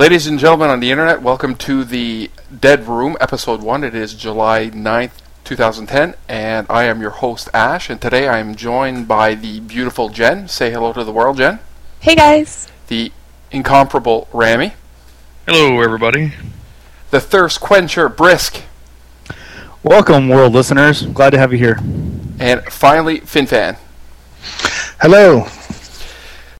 Ladies and gentlemen on the internet, welcome to the Dead Room, Episode 1. It is July 9th, 2010, and I am your host, Ash, and today I am joined by the beautiful Jen. Say hello to the world, Jen. Hey guys. The incomparable Rami. Hello, everybody. The thirst quencher, Brisk. Welcome, world listeners. Glad to have you here. And finally, FinFan. Hello.